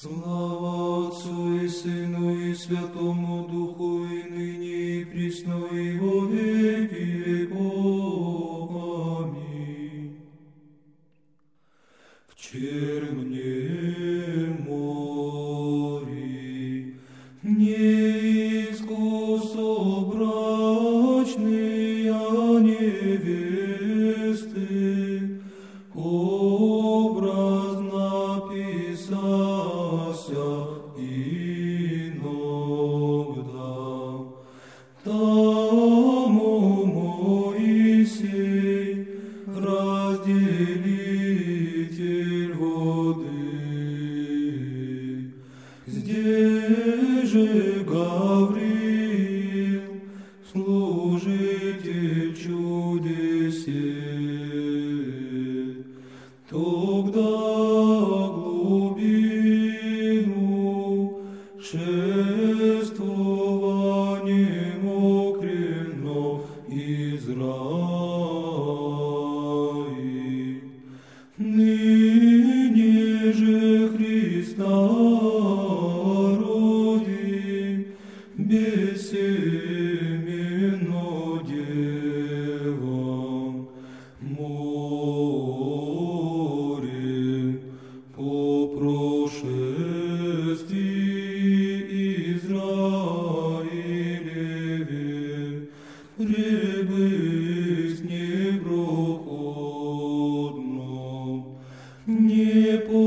Слава Отцу и Сыну и Святому Духу, и ныне и присно и во веки веков. Аминь. В черне море неискусно брачные невесты, образно писася воды, Здесь же Гавриил, служитель чудесе, тогда глубину шествованием окрено Израиль. Израилеве пребыть непроходно, непорочная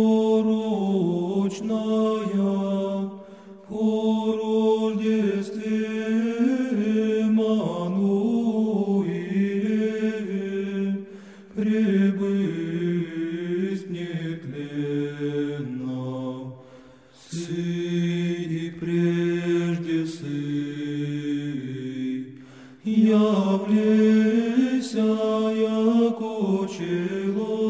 по рождестве Мануилеве пребыть нетленно. Сый прежде Я явлися, яко чело.